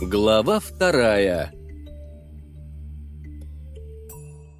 Глава вторая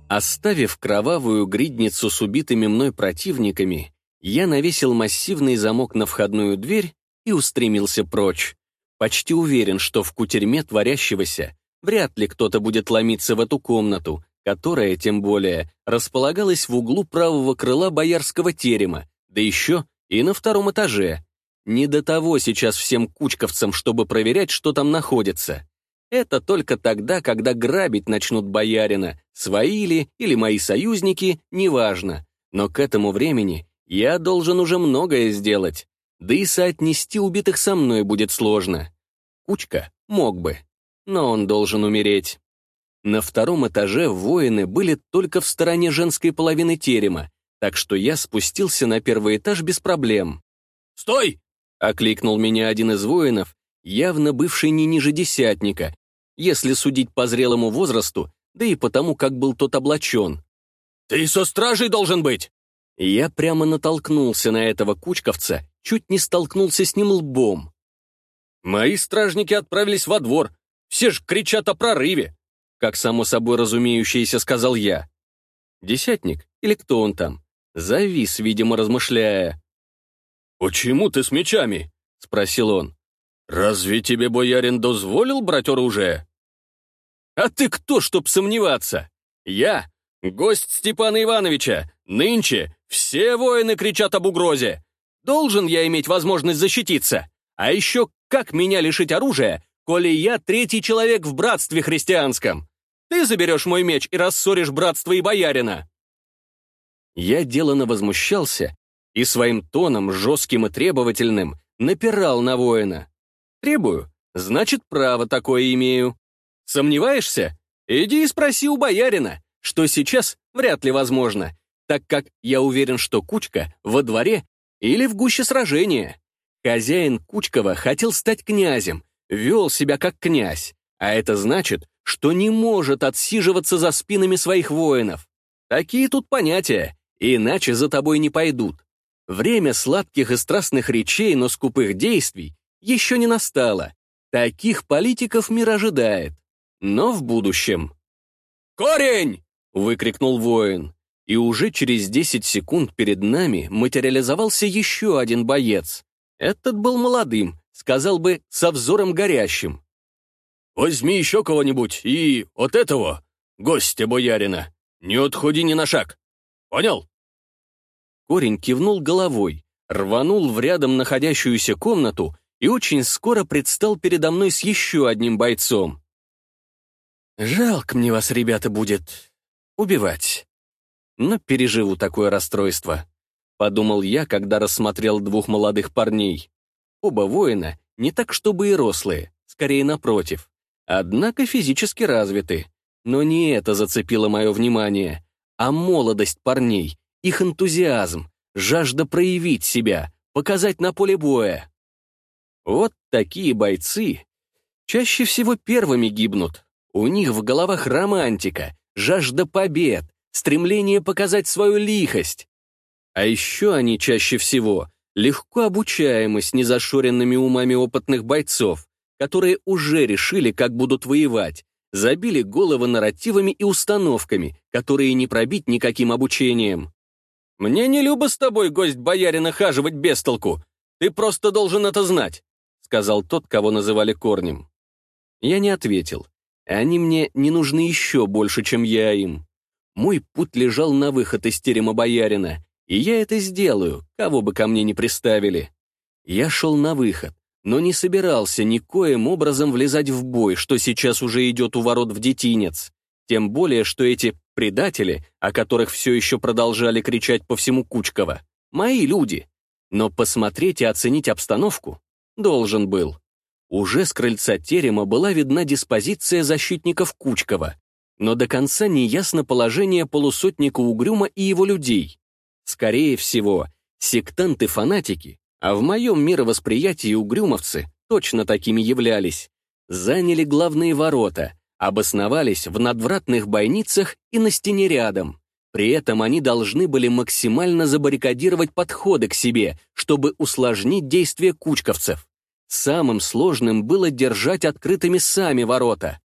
Оставив кровавую гридницу с убитыми мной противниками, я навесил массивный замок на входную дверь и устремился прочь. Почти уверен, что в кутерьме творящегося вряд ли кто-то будет ломиться в эту комнату, которая, тем более, располагалась в углу правого крыла боярского терема, да еще и на втором этаже. Не до того сейчас всем кучковцам, чтобы проверять, что там находится. Это только тогда, когда грабить начнут боярина, свои ли или мои союзники, неважно. Но к этому времени я должен уже многое сделать. Да и соотнести убитых со мной будет сложно. Кучка мог бы, но он должен умереть. На втором этаже воины были только в стороне женской половины терема, так что я спустился на первый этаж без проблем. «Стой!» — окликнул меня один из воинов, явно бывший не ниже десятника, если судить по зрелому возрасту, да и потому, как был тот облачен. «Ты со стражей должен быть!» Я прямо натолкнулся на этого кучковца, чуть не столкнулся с ним лбом. «Мои стражники отправились во двор, все ж кричат о прорыве!» Как само собой разумеющееся сказал я. Десятник, или кто он там, завис, видимо, размышляя. «Почему ты с мечами?» — спросил он. «Разве тебе боярин дозволил брать оружие?» «А ты кто, чтоб сомневаться? Я — гость Степана Ивановича. Нынче все воины кричат об угрозе. Должен я иметь возможность защититься. А еще как меня лишить оружия, коли я третий человек в братстве христианском? Ты заберешь мой меч и рассоришь братство и боярина». Я делано возмущался и своим тоном, жестким и требовательным, напирал на воина. Требую, значит, право такое имею. Сомневаешься? Иди и спроси у боярина, что сейчас вряд ли возможно, так как я уверен, что Кучка во дворе или в гуще сражения. Хозяин Кучкова хотел стать князем, вел себя как князь, а это значит, что не может отсиживаться за спинами своих воинов. Такие тут понятия, иначе за тобой не пойдут. Время сладких и страстных речей, но скупых действий еще не настало. Таких политиков мир ожидает. Но в будущем. «Корень!» — выкрикнул воин. И уже через 10 секунд перед нами материализовался еще один боец. Этот был молодым, сказал бы, со взором горящим. «Возьми еще кого-нибудь и от этого, гостя боярина, не отходи ни на шаг. Понял?» Корень кивнул головой, рванул в рядом находящуюся комнату и очень скоро предстал передо мной с еще одним бойцом. «Жалко мне вас, ребята, будет убивать. Но переживу такое расстройство», — подумал я, когда рассмотрел двух молодых парней. Оба воина не так чтобы и рослые, скорее напротив. Однако физически развиты. Но не это зацепило мое внимание, а молодость парней, их энтузиазм, жажда проявить себя, показать на поле боя. Вот такие бойцы чаще всего первыми гибнут. У них в головах романтика, жажда побед, стремление показать свою лихость. А еще они чаще всего легко обучаемы с незашоренными умами опытных бойцов, которые уже решили, как будут воевать, забили головы нарративами и установками, которые не пробить никаким обучением. «Мне не любо с тобой, гость боярина, хаживать без толку. Ты просто должен это знать сказал тот, кого называли корнем. Я не ответил. Они мне не нужны еще больше, чем я им. Мой путь лежал на выход из терема боярина, и я это сделаю, кого бы ко мне ни приставили. Я шел на выход, но не собирался никоим образом влезать в бой, что сейчас уже идет у ворот в детинец. Тем более, что эти предатели, о которых все еще продолжали кричать по всему Кучково, мои люди. Но посмотреть и оценить обстановку Должен был. Уже с крыльца терема была видна диспозиция защитников Кучкова, но до конца не ясно положение полусотника Угрюма и его людей. Скорее всего, сектанты-фанатики, а в моем мировосприятии угрюмовцы точно такими являлись, заняли главные ворота, обосновались в надвратных бойницах и на стене рядом. При этом они должны были максимально забаррикадировать подходы к себе, чтобы усложнить действия кучковцев. самым сложным было держать открытыми сами ворота.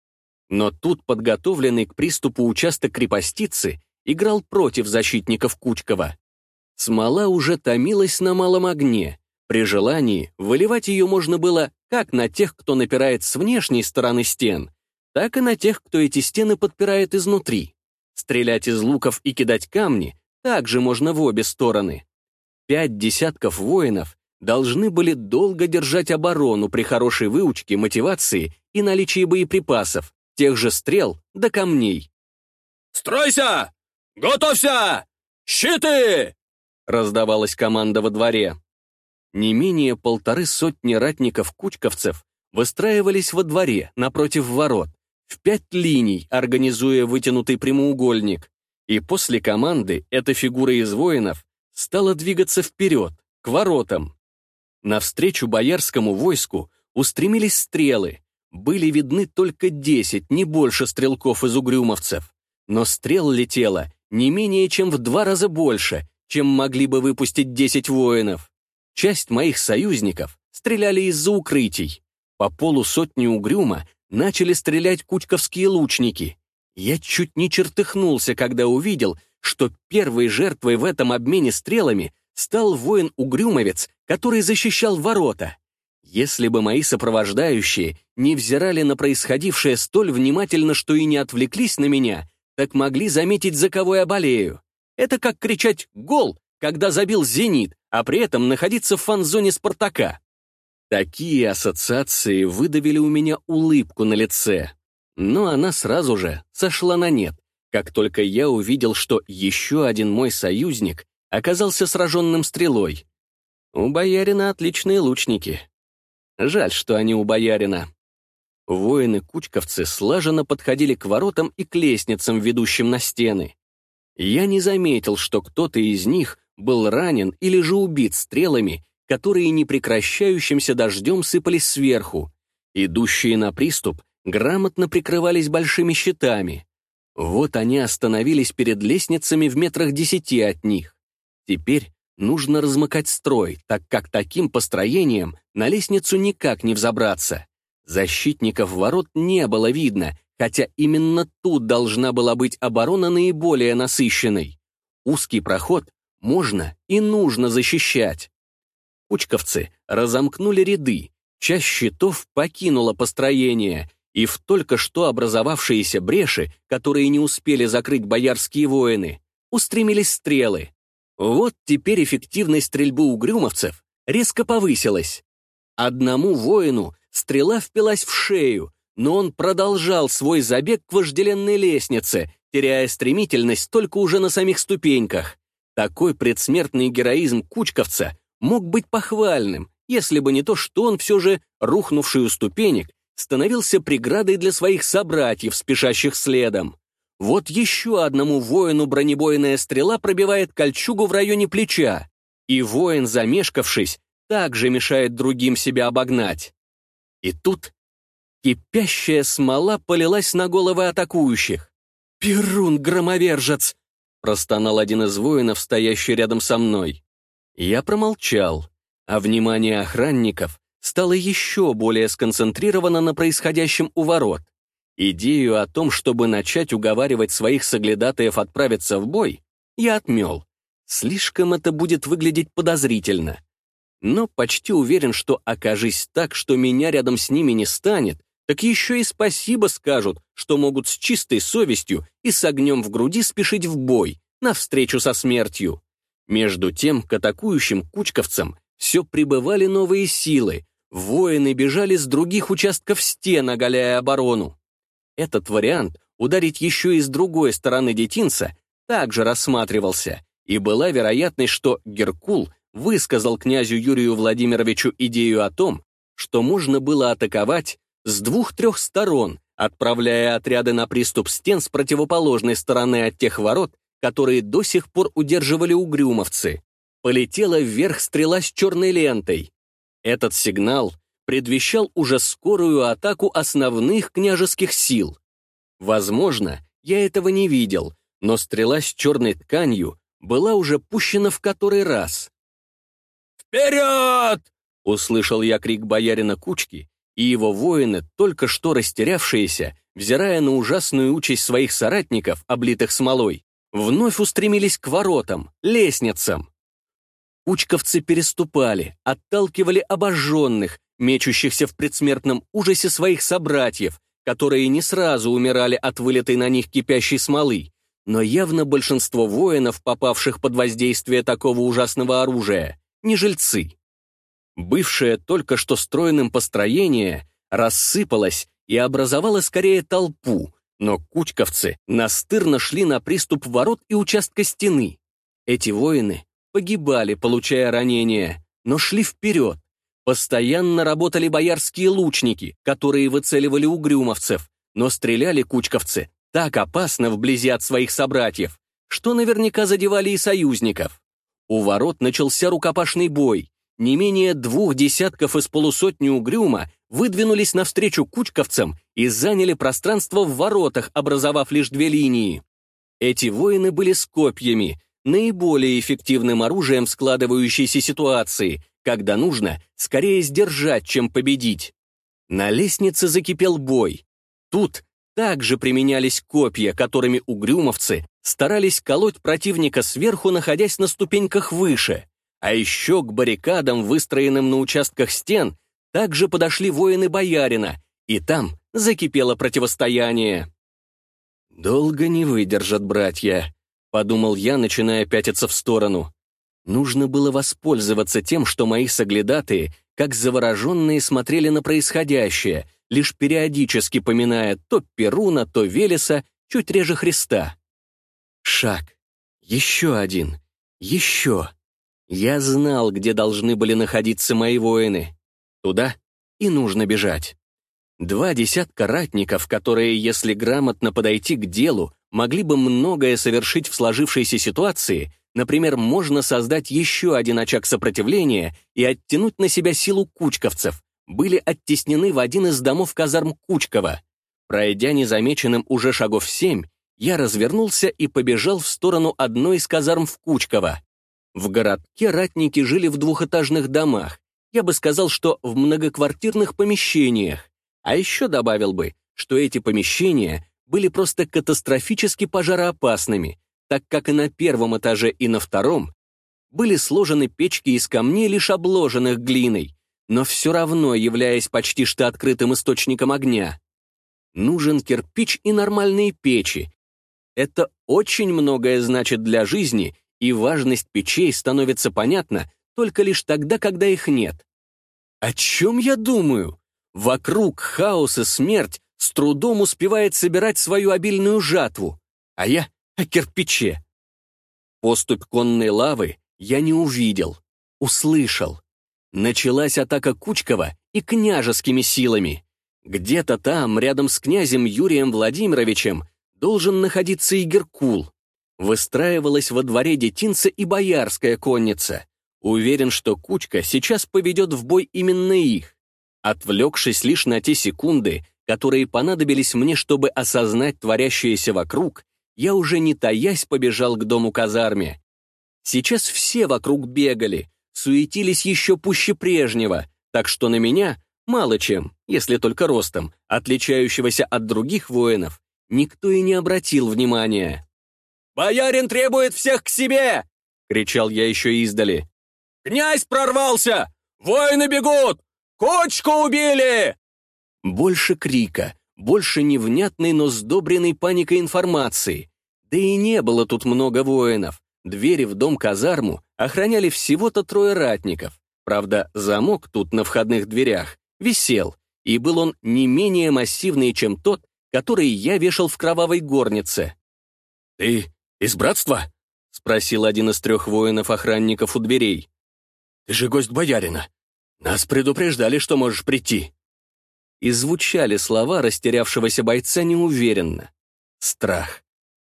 Но тут подготовленный к приступу участок крепостицы играл против защитников Кучкова. Смола уже томилась на малом огне. При желании выливать ее можно было как на тех, кто напирает с внешней стороны стен, так и на тех, кто эти стены подпирает изнутри. Стрелять из луков и кидать камни также можно в обе стороны. Пять десятков воинов должны были долго держать оборону при хорошей выучке, мотивации и наличии боеприпасов, тех же стрел до камней. «Стройся! Готовься! Щиты!» раздавалась команда во дворе. Не менее полторы сотни ратников-кучковцев выстраивались во дворе, напротив ворот, в пять линий, организуя вытянутый прямоугольник. И после команды эта фигура из воинов стала двигаться вперед, к воротам. Навстречу боярскому войску устремились стрелы. Были видны только десять, не больше стрелков из угрюмовцев. Но стрел летело не менее чем в два раза больше, чем могли бы выпустить десять воинов. Часть моих союзников стреляли из-за укрытий. По полу сотни угрюма начали стрелять кучковские лучники. Я чуть не чертыхнулся, когда увидел, что первой жертвой в этом обмене стрелами стал воин-угрюмовец, который защищал ворота. Если бы мои сопровождающие не взирали на происходившее столь внимательно, что и не отвлеклись на меня, так могли заметить, за кого я болею. Это как кричать «гол», когда забил «Зенит», а при этом находиться в фан-зоне «Спартака». Такие ассоциации выдавили у меня улыбку на лице. Но она сразу же сошла на нет, как только я увидел, что еще один мой союзник оказался сраженным стрелой. У боярина отличные лучники. Жаль, что они у боярина. Воины-кучковцы слаженно подходили к воротам и к лестницам, ведущим на стены. Я не заметил, что кто-то из них был ранен или же убит стрелами, которые непрекращающимся дождем сыпались сверху. Идущие на приступ грамотно прикрывались большими щитами. Вот они остановились перед лестницами в метрах десяти от них. Теперь нужно размыкать строй, так как таким построением на лестницу никак не взобраться. Защитников ворот не было видно, хотя именно тут должна была быть оборона наиболее насыщенной. Узкий проход можно и нужно защищать. Кучковцы разомкнули ряды, часть щитов покинула построение, и в только что образовавшиеся бреши, которые не успели закрыть боярские воины, устремились стрелы. Вот теперь эффективность стрельбы угрюмовцев резко повысилась. Одному воину стрела впилась в шею, но он продолжал свой забег к вожделенной лестнице, теряя стремительность только уже на самих ступеньках. Такой предсмертный героизм кучковца мог быть похвальным, если бы не то, что он все же, рухнувший у ступенек, становился преградой для своих собратьев, спешащих следом. Вот еще одному воину бронебойная стрела пробивает кольчугу в районе плеча, и воин, замешкавшись, также мешает другим себя обогнать. И тут кипящая смола полилась на головы атакующих. «Перун-громовержец!» — простонал один из воинов, стоящий рядом со мной. Я промолчал, а внимание охранников стало еще более сконцентрировано на происходящем у ворот. Идею о том, чтобы начать уговаривать своих соглядатаев отправиться в бой, я отмел. Слишком это будет выглядеть подозрительно. Но почти уверен, что окажись так, что меня рядом с ними не станет, так еще и спасибо скажут, что могут с чистой совестью и с огнем в груди спешить в бой, навстречу со смертью. Между тем, к атакующим кучковцам все прибывали новые силы, воины бежали с других участков стен, оголяя оборону. Этот вариант, ударить еще и с другой стороны детинца, также рассматривался, и была вероятность, что Геркул высказал князю Юрию Владимировичу идею о том, что можно было атаковать с двух-трех сторон, отправляя отряды на приступ стен с противоположной стороны от тех ворот, которые до сих пор удерживали угрюмовцы. Полетела вверх стрела с черной лентой. Этот сигнал предвещал уже скорую атаку основных княжеских сил. Возможно, я этого не видел, но стрела с черной тканью была уже пущена в который раз. «Вперед!» — Услышал я крик боярина Кучки, и его воины, только что растерявшиеся, взирая на ужасную участь своих соратников, облитых смолой, вновь устремились к воротам, лестницам. Кучковцы переступали, отталкивали обожженных, мечущихся в предсмертном ужасе своих собратьев, которые не сразу умирали от вылетой на них кипящей смолы, но явно большинство воинов, попавших под воздействие такого ужасного оружия, не жильцы. Бывшее только что стройным построение рассыпалось и образовало скорее толпу, но кучковцы настырно шли на приступ ворот и участка стены. Эти воины погибали, получая ранения, но шли вперед. Постоянно работали боярские лучники, которые выцеливали угрюмовцев, но стреляли кучковцы так опасно вблизи от своих собратьев, что наверняка задевали и союзников. У ворот начался рукопашный бой. Не менее двух десятков из полусотни угрюма выдвинулись навстречу кучковцам и заняли пространство в воротах, образовав лишь две линии. Эти воины были с копьями, наиболее эффективным оружием складывающейся ситуации, когда нужно скорее сдержать, чем победить. На лестнице закипел бой. Тут также применялись копья, которыми угрюмовцы старались колоть противника сверху, находясь на ступеньках выше. А еще к баррикадам, выстроенным на участках стен, также подошли воины боярина, и там закипело противостояние. «Долго не выдержат братья», — подумал я, начиная пятиться в сторону. Нужно было воспользоваться тем, что мои соглядатые, как завороженные, смотрели на происходящее, лишь периодически поминая то Перуна, то Велеса, чуть реже Христа. Шаг. Еще один. Еще. Я знал, где должны были находиться мои воины. Туда и нужно бежать. Два десятка ратников, которые, если грамотно подойти к делу, могли бы многое совершить в сложившейся ситуации, например, можно создать еще один очаг сопротивления и оттянуть на себя силу кучковцев, были оттеснены в один из домов казарм Кучкова. Пройдя незамеченным уже шагов семь, я развернулся и побежал в сторону одной из казарм в Кучково. В городке ратники жили в двухэтажных домах, я бы сказал, что в многоквартирных помещениях. А еще добавил бы, что эти помещения были просто катастрофически пожароопасными, так как и на первом этаже, и на втором были сложены печки из камней, лишь обложенных глиной, но все равно являясь почти что открытым источником огня. Нужен кирпич и нормальные печи. Это очень многое значит для жизни, и важность печей становится понятна, только лишь тогда, когда их нет. О чем я думаю? Вокруг хаос и смерть с трудом успевает собирать свою обильную жатву, а я о кирпиче. Поступь конной лавы я не увидел, услышал. Началась атака Кучкова и княжескими силами. Где-то там, рядом с князем Юрием Владимировичем, должен находиться и Геркул. Выстраивалась во дворе детинца и боярская конница. Уверен, что Кучка сейчас поведет в бой именно их. Отвлекшись лишь на те секунды, которые понадобились мне, чтобы осознать творящееся вокруг, я уже не таясь побежал к дому-казарме. Сейчас все вокруг бегали, суетились еще пуще прежнего, так что на меня мало чем, если только ростом, отличающегося от других воинов, никто и не обратил внимания. «Боярин требует всех к себе!» — кричал я еще издали. Князь прорвался! Воины бегут! Кочку убили!» Больше крика, больше невнятной, но сдобренной паникой информации. Да и не было тут много воинов. Двери в дом-казарму охраняли всего-то трое ратников. Правда, замок тут на входных дверях висел, и был он не менее массивный, чем тот, который я вешал в кровавой горнице. «Ты из братства?» — спросил один из трех воинов-охранников у дверей. Ты же гость боярина. Нас предупреждали, что можешь прийти». И звучали слова растерявшегося бойца неуверенно. Страх.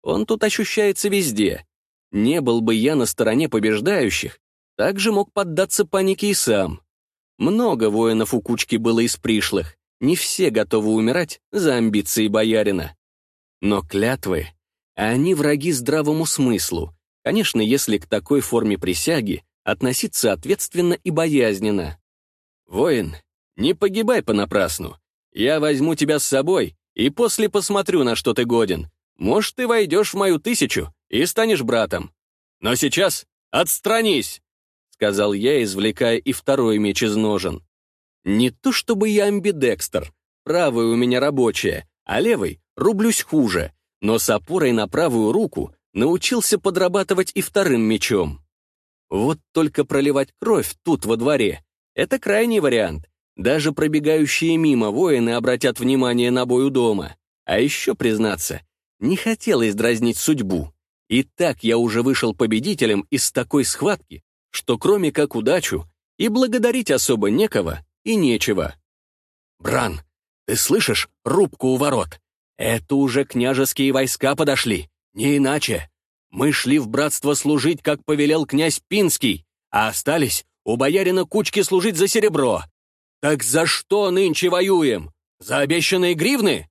Он тут ощущается везде. Не был бы я на стороне побеждающих, также мог поддаться панике и сам. Много воинов у кучки было из пришлых, не все готовы умирать за амбиции боярина. Но клятвы, они враги здравому смыслу, конечно, если к такой форме присяги относиться ответственно и боязненно. «Воин, не погибай понапрасну. Я возьму тебя с собой и после посмотрю, на что ты годен. Может, ты войдешь в мою тысячу и станешь братом. Но сейчас отстранись!» — сказал я, извлекая и второй меч из ножен. «Не то чтобы я амбидекстер, правая у меня рабочая, а левой рублюсь хуже, но с опорой на правую руку научился подрабатывать и вторым мечом. Вот только проливать кровь тут, во дворе, это крайний вариант. Даже пробегающие мимо воины обратят внимание на бой у дома. А еще, признаться, не хотелось дразнить судьбу. И так я уже вышел победителем из такой схватки, что кроме как удачу, и благодарить особо некого и нечего. «Бран, ты слышишь рубку у ворот? Это уже княжеские войска подошли, не иначе. Мы шли в братство служить, как повелел князь Пинский, а остались у боярина кучки служить за серебро. Так за что нынче воюем? За обещанные гривны?»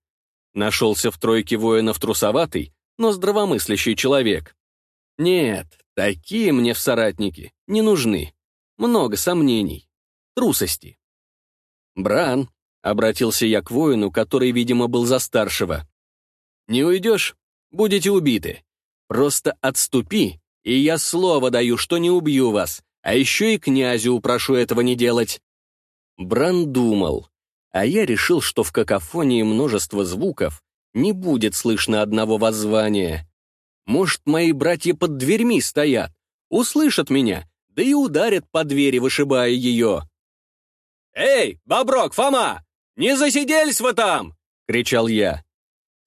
Нашелся в тройке воинов трусоватый, но здравомыслящий человек. «Нет, такие мне в соратники не нужны. Много сомнений, трусости». «Бран», — обратился я к воину, который, видимо, был за старшего. «Не уйдешь? Будете убиты. Просто отступи, и я слово даю, что не убью вас, а еще и князю упрошу этого не делать». Бран думал, а я решил, что в какофонии множества звуков не будет слышно одного воззвания. Может, мои братья под дверьми стоят, услышат меня, да и ударят по двери, вышибая ее. «Эй, Боброк, Фома, не засиделись вы там!» — кричал я.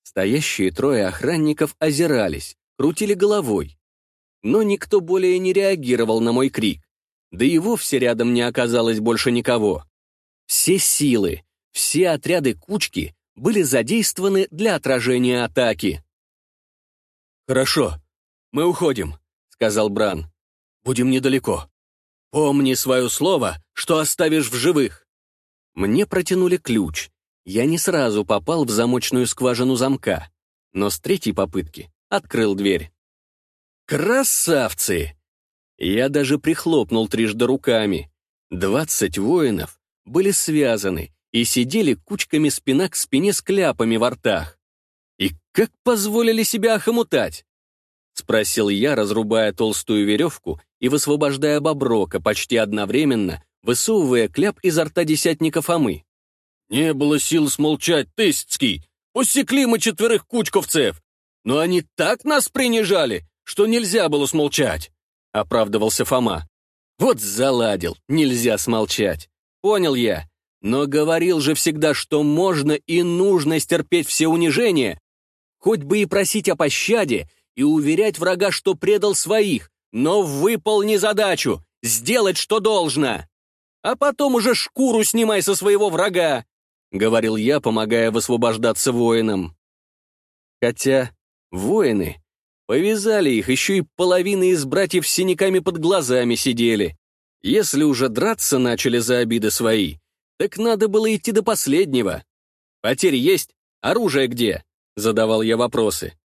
Стоящие трое охранников озирались, крутили головой. Но никто более не реагировал на мой крик. Да и вовсе рядом не оказалось больше никого. Все силы, все отряды кучки были задействованы для отражения атаки. «Хорошо, мы уходим», — сказал Бран. «Будем недалеко. Помни свое слово, что оставишь в живых». Мне протянули ключ. Я не сразу попал в замочную скважину замка, но с третьей попытки открыл дверь. «Красавцы!» Я даже прихлопнул трижды руками. Двадцать воинов были связаны и сидели кучками спина к спине с кляпами во ртах. «И как позволили себя охомутать?» — спросил я, разрубая толстую веревку и высвобождая боброка почти одновременно, высовывая кляп изо рта десятника Фомы. «Не было сил смолчать, Тысяцкий! Усекли мы четверых кучковцев! Но они так нас принижали, что нельзя было смолчать!» — оправдывался Фома. «Вот заладил, нельзя смолчать. Понял я. Но говорил же всегда, что можно и нужно стерпеть все унижения, хоть бы и просить о пощаде и уверять врага, что предал своих, но выполни задачу, сделать, что должно. А потом уже шкуру снимай со своего врага, — говорил я, помогая высвобождаться воинам. Хотя воины повязали их, еще и половина из братьев с синяками под глазами сидели. Если уже драться начали за обиды свои, так надо было идти до последнего. Потери есть? Оружие где? Задавал я вопросы.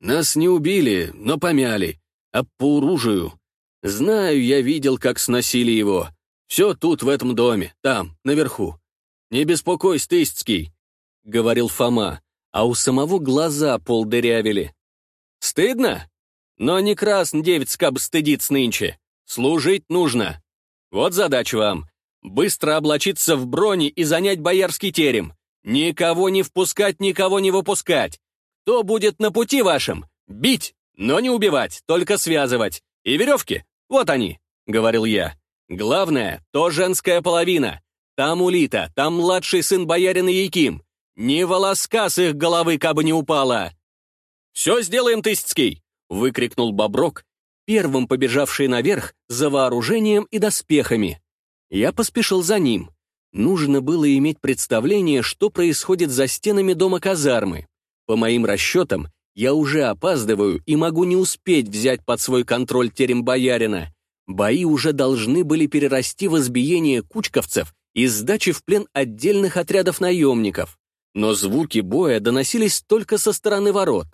Нас не убили, но помяли. А по оружию? Знаю, я видел, как сносили его. Все тут, в этом доме, там, наверху. Не беспокойся, Тысяцкий, — говорил Фома, а у самого глаза полдырявили. Стыдно? Но не красн девиц, каб стыдиться нынче. Служить нужно. Вот задача вам. Быстро облачиться в брони и занять боярский терем. Никого не впускать, никого не выпускать. Кто будет на пути вашем? Бить, но не убивать, только связывать. И веревки, вот они, — говорил я. Главное, то женская половина. Там Улита, там младший сын боярина Яким. Ни волоска с их головы кабы не упала. «Все сделаем, Тысяцкий!» — выкрикнул Боброк, первым побежавший наверх за вооружением и доспехами. Я поспешил за ним. Нужно было иметь представление, что происходит за стенами дома казармы. По моим расчетам, я уже опаздываю и могу не успеть взять под свой контроль терем боярина. Бои уже должны были перерасти в избиение кучковцев и сдачи в плен отдельных отрядов наемников. Но звуки боя доносились только со стороны ворот.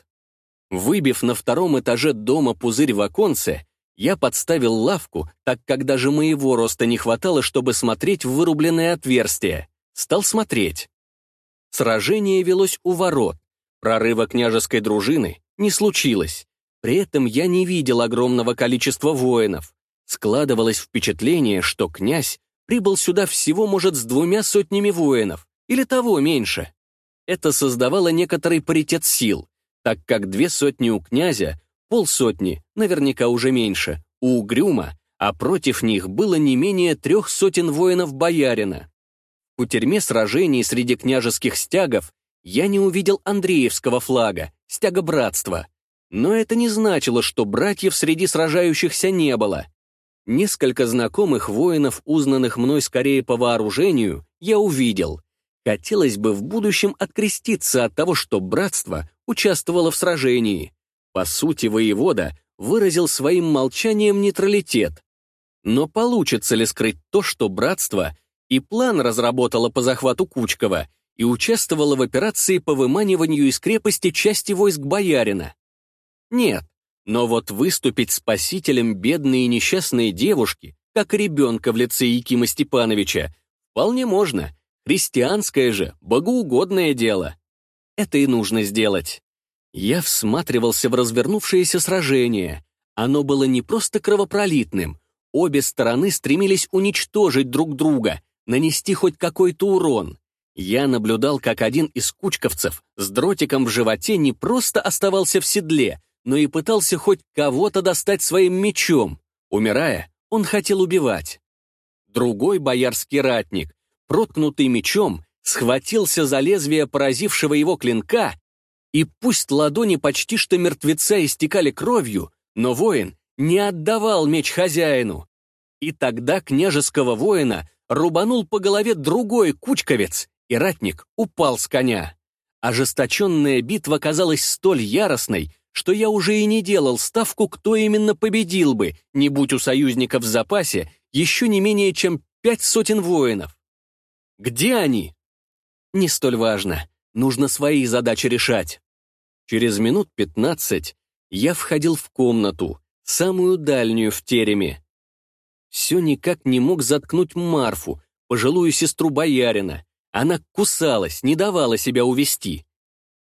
Выбив на втором этаже дома пузырь в оконце, Я подставил лавку, так как даже моего роста не хватало, чтобы смотреть в вырубленное отверстие. Стал смотреть. Сражение велось у ворот. Прорыва княжеской дружины не случилось. При этом я не видел огромного количества воинов. Складывалось впечатление, что князь прибыл сюда всего, может, с двумя сотнями воинов, или того меньше. Это создавало некоторый паритет сил, так как две сотни у князя, полсотни, наверняка уже меньше, у Угрюма, а против них было не менее трех сотен воинов боярина. В кутерьме сражений среди княжеских стягов я не увидел Андреевского флага, стяга братства. Но это не значило, что братьев среди сражающихся не было. Несколько знакомых воинов, узнанных мной скорее по вооружению, я увидел. Хотелось бы в будущем откреститься от того, что братство участвовало в сражении. По сути, воевода выразил своим молчанием нейтралитет. Но получится ли скрыть то, что братство и план разработало по захвату Кучкова и участвовало в операции по выманиванию из крепости части войск боярина? Нет, но вот выступить спасителем бедной и несчастной девушки, как ребенка в лице Якима Степановича, вполне можно. Христианское же, богоугодное дело. Это и нужно сделать. Я всматривался в развернувшееся сражение. Оно было не просто кровопролитным. Обе стороны стремились уничтожить друг друга, нанести хоть какой-то урон. Я наблюдал, как один из кучковцев с дротиком в животе не просто оставался в седле, но и пытался хоть кого-то достать своим мечом. Умирая, он хотел убивать. Другой боярский ратник, проткнутый мечом, схватился за лезвие поразившего его клинка, и пусть ладони почти что мертвеца истекали кровью, но воин не отдавал меч хозяину. И тогда княжеского воина рубанул по голове другой кучковец, и ратник упал с коня. Ожесточенная битва казалась столь яростной, что я уже и не делал ставку, кто именно победил бы, не будь у союзников в запасе еще не менее чем пять сотен воинов. Где они? Не столь важно. Нужно свои задачи решать. Через минут пятнадцать я входил в комнату, самую дальнюю в тереме. Все никак не мог заткнуть Марфу, пожилую сестру боярина. Она кусалась, не давала себя увести.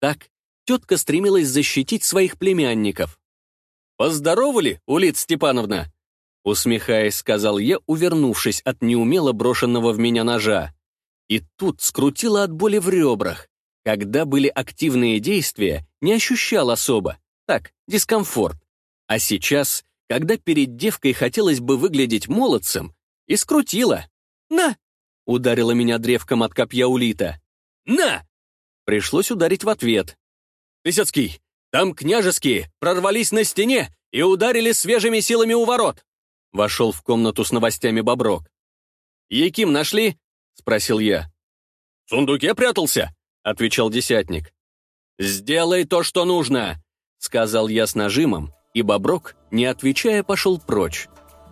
Так тетка стремилась защитить своих племянников. «Поздоровали, Улица Степановна?» Усмехаясь, сказал я, увернувшись от неумело брошенного в меня ножа. И тут скрутило от боли в ребрах. Когда были активные действия, не ощущал особо. Так, дискомфорт. А сейчас, когда перед девкой хотелось бы выглядеть молодцем, и скрутило. «На!» — ударила меня древком от копья улита. «На!» Пришлось ударить в ответ. Лисецкий, там княжеские прорвались на стене и ударили свежими силами у ворот!» Вошел в комнату с новостями Боброк. «Яким нашли?» — спросил я. «В сундуке прятался», — отвечал десятник. «Сделай то, что нужно», — сказал я с нажимом, и Боброк, не отвечая, пошел прочь.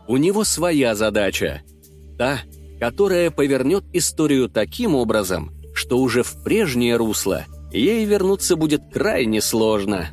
У него своя задача. Та, которая повернет историю таким образом, что уже в прежнее русло — ей вернуться будет крайне сложно.